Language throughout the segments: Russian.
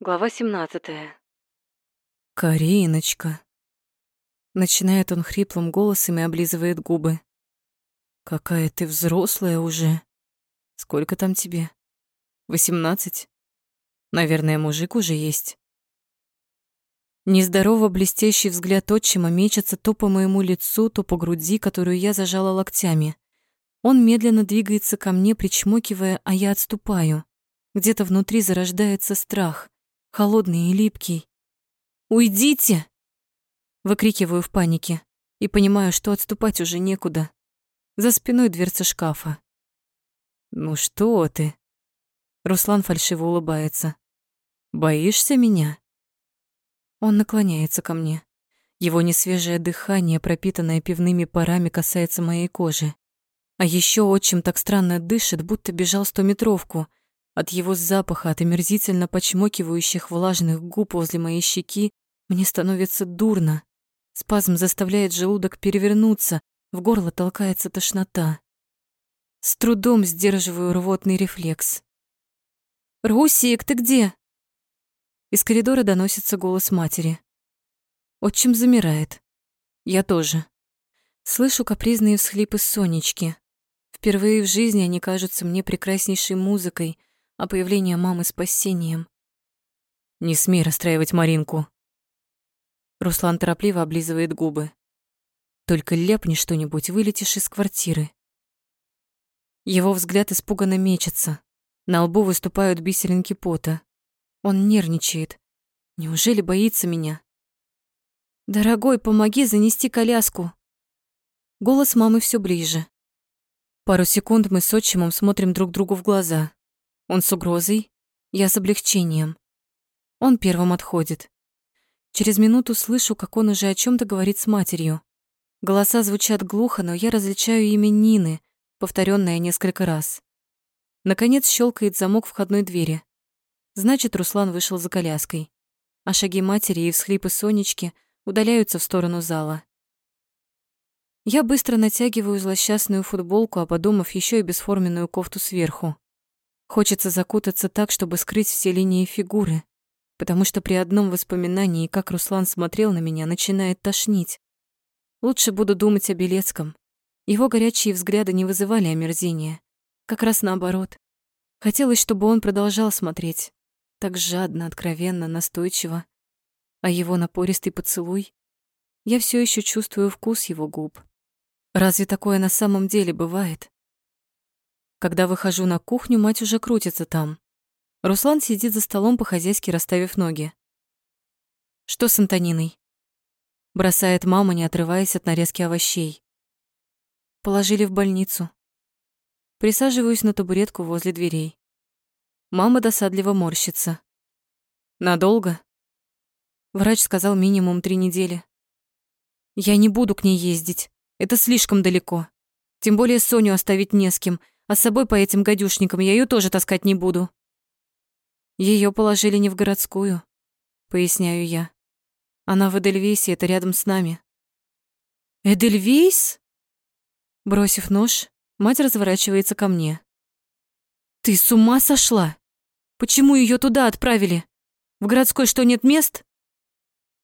Глава 17. «Кариночка!» Начинает он хриплым голосом и облизывает губы. «Какая ты взрослая уже! Сколько там тебе? Восемнадцать? Наверное, мужик уже есть». Нездорово блестящий взгляд отчима мечется то по моему лицу, то по груди, которую я зажала локтями. Он медленно двигается ко мне, причмокивая, а я отступаю. Где-то внутри зарождается страх, холодный и липкий. «Уйдите!» Выкрикиваю в панике и понимаю, что отступать уже некуда. За спиной дверца шкафа. «Ну что ты?» Руслан фальшиво улыбается. «Боишься меня?» Он наклоняется ко мне. Его несвежее дыхание, пропитанное пивными парами, касается моей кожи. А еще отчим так странно дышит, будто бежал стометровку. От его запаха, от омерзительно почмокивающих влажных губ возле моей щеки мне становится дурно. Спазм заставляет желудок перевернуться, в горло толкается тошнота. С трудом сдерживаю рвотный рефлекс. «Русик, ты где?» Из коридора доносится голос матери. Отчим замирает. Я тоже. Слышу капризные всхлипы Сонечки. Впервые в жизни они кажутся мне прекраснейшей музыкой, а появление мамы — спасением. «Не смей расстраивать Маринку». Руслан торопливо облизывает губы. «Только ляпни что-нибудь, вылетишь из квартиры». Его взгляд испуганно мечется. На лбу выступают бисеринки пота. Он нервничает. Неужели боится меня? «Дорогой, помоги занести коляску!» Голос мамы все ближе. Пару секунд мы с отчимом смотрим друг другу в глаза. Он с угрозой, я с облегчением. Он первым отходит. Через минуту слышу, как он уже о чем то говорит с матерью. Голоса звучат глухо, но я различаю имя Нины, повторенное несколько раз. Наконец щелкает замок входной двери. Значит, Руслан вышел за коляской. А шаги матери и всхлипы Сонечки удаляются в сторону зала. Я быстро натягиваю злосчастную футболку, а подумав, еще и бесформенную кофту сверху. Хочется закутаться так, чтобы скрыть все линии фигуры, потому что при одном воспоминании, как Руслан смотрел на меня, начинает тошнить. Лучше буду думать о Белецком. Его горячие взгляды не вызывали омерзения. Как раз наоборот. Хотелось, чтобы он продолжал смотреть. Так жадно, откровенно, настойчиво. А его напористый поцелуй? Я все еще чувствую вкус его губ. Разве такое на самом деле бывает? Когда выхожу на кухню, мать уже крутится там. Руслан сидит за столом по-хозяйски расставив ноги. «Что с Антониной?» Бросает мама, не отрываясь от нарезки овощей. Положили в больницу. Присаживаюсь на табуретку возле дверей. Мама досадливо морщится. «Надолго?» Врач сказал минимум три недели. «Я не буду к ней ездить. Это слишком далеко. Тем более Соню оставить не с кем, а с собой по этим гадюшникам я ее тоже таскать не буду. Ее положили не в городскую, поясняю я. Она в Эдельвейсе, это рядом с нами. Эдельвейс? Бросив нож, мать разворачивается ко мне. Ты с ума сошла? Почему ее туда отправили? В городской что, нет мест?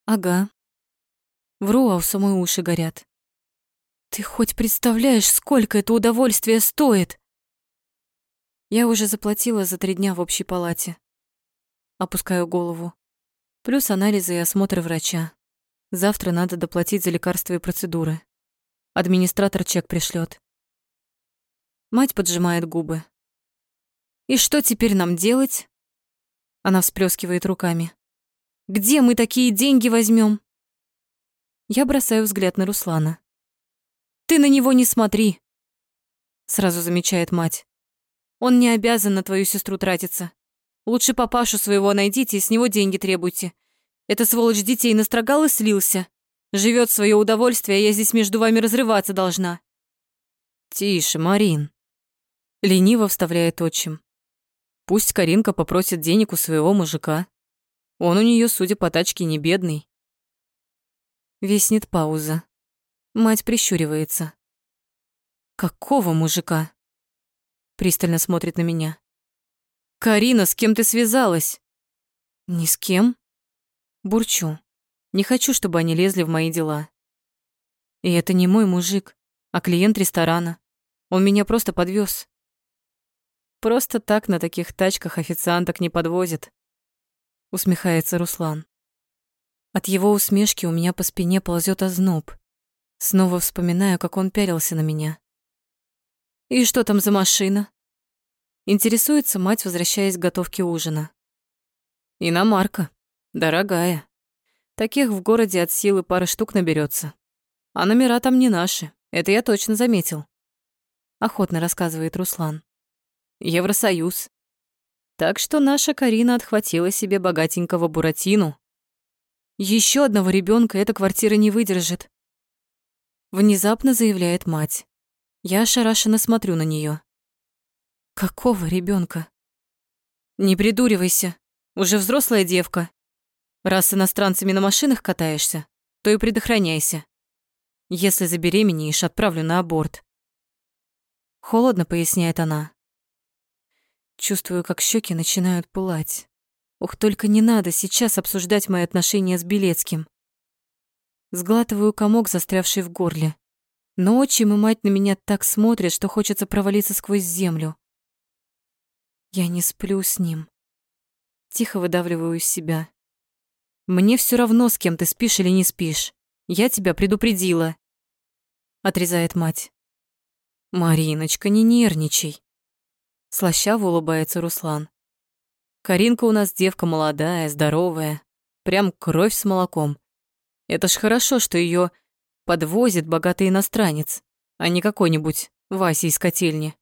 Ага. Вру, а у самой уши горят. Ты хоть представляешь, сколько это удовольствие стоит? Я уже заплатила за три дня в общей палате. Опускаю голову. Плюс анализы и осмотр врача. Завтра надо доплатить за лекарства и процедуры. Администратор чек пришлет. Мать поджимает губы. «И что теперь нам делать?» Она всплескивает руками. «Где мы такие деньги возьмем? Я бросаю взгляд на Руслана. Ты на него не смотри, сразу замечает мать. Он не обязан на твою сестру тратиться. Лучше папашу своего найдите и с него деньги требуйте. Это сволочь детей настрогал и слился. Живет свое удовольствие, а я здесь между вами разрываться должна. Тише, Марин. Лениво вставляет отчим. Пусть Каринка попросит денег у своего мужика. Он у нее, судя по тачке, не бедный. Виснет пауза. Мать прищуривается. «Какого мужика?» Пристально смотрит на меня. «Карина, с кем ты связалась?» Ни с кем? Бурчу. Не хочу, чтобы они лезли в мои дела. И это не мой мужик, а клиент ресторана. Он меня просто подвез. Просто так на таких тачках официанток не подвозят. Усмехается Руслан. От его усмешки у меня по спине ползет озноб. Снова вспоминаю, как он пялился на меня. «И что там за машина?» Интересуется мать, возвращаясь к готовке ужина. «Иномарка. Дорогая. Таких в городе от силы пары штук наберется. А номера там не наши, это я точно заметил», — охотно рассказывает Руслан. «Евросоюз. Так что наша Карина отхватила себе богатенького Буратину, еще одного ребенка эта квартира не выдержит. Внезапно заявляет мать. Я ошарашенно смотрю на нее. Какого ребенка? Не придуривайся, уже взрослая девка. Раз с иностранцами на машинах катаешься, то и предохраняйся. Если забеременеешь, отправлю на аборт. Холодно, поясняет она. Чувствую, как щеки начинают пылать. Ох, только не надо сейчас обсуждать мои отношения с Белецким. Сглатываю комок, застрявший в горле. Но отчим и мать на меня так смотрят, что хочется провалиться сквозь землю. Я не сплю с ним. Тихо выдавливаю из себя. Мне все равно, с кем ты спишь или не спишь. Я тебя предупредила. Отрезает мать. Мариночка, не нервничай. Слащаво улыбается Руслан. Каринка у нас девка молодая, здоровая, прям кровь с молоком. Это ж хорошо, что ее подвозит богатый иностранец, а не какой-нибудь Вася из котельни.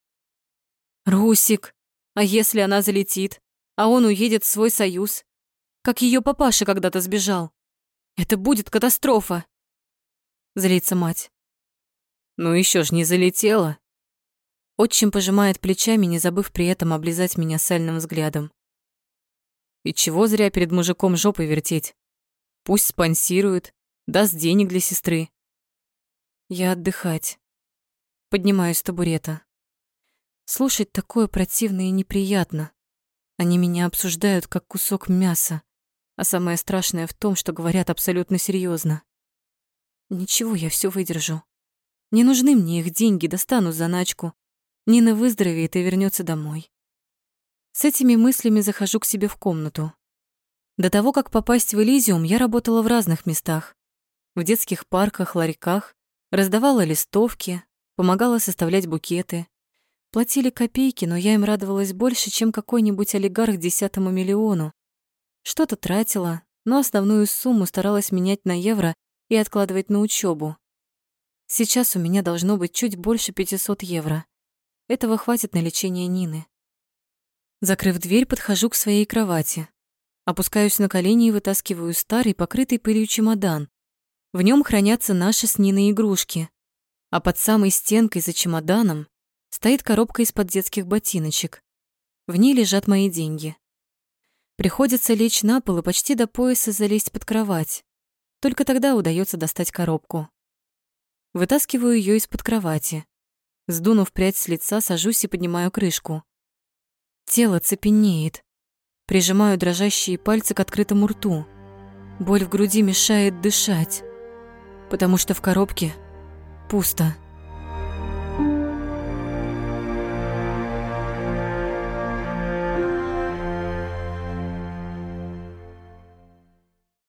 Русик, а если она залетит, а он уедет в свой союз, как ее папаша когда-то сбежал? Это будет катастрофа. Злится мать. Ну еще ж не залетела. Отчим пожимает плечами, не забыв при этом облизать меня сальным взглядом. И чего зря перед мужиком жопой вертеть? Пусть спонсирует, даст денег для сестры. Я отдыхать. Поднимаюсь с табурета. Слушать такое противно и неприятно. Они меня обсуждают как кусок мяса, а самое страшное в том, что говорят абсолютно серьезно. Ничего, я все выдержу. Не нужны мне их деньги, достану заначку. Нина выздоровеет и вернется домой. С этими мыслями захожу к себе в комнату. До того, как попасть в Элизиум, я работала в разных местах. В детских парках, ларьках, раздавала листовки, помогала составлять букеты. Платили копейки, но я им радовалась больше, чем какой-нибудь олигарх десятому миллиону. Что-то тратила, но основную сумму старалась менять на евро и откладывать на учебу. Сейчас у меня должно быть чуть больше 500 евро. Этого хватит на лечение Нины. Закрыв дверь, подхожу к своей кровати. Опускаюсь на колени и вытаскиваю старый, покрытый пылью чемодан. В нем хранятся наши с Ниной игрушки. А под самой стенкой за чемоданом стоит коробка из-под детских ботиночек. В ней лежат мои деньги. Приходится лечь на пол и почти до пояса залезть под кровать. Только тогда удается достать коробку. Вытаскиваю ее из-под кровати. Сдунув прядь с лица, сажусь и поднимаю крышку. Тело цепенеет. Прижимаю дрожащие пальцы к открытому рту. Боль в груди мешает дышать, потому что в коробке пусто.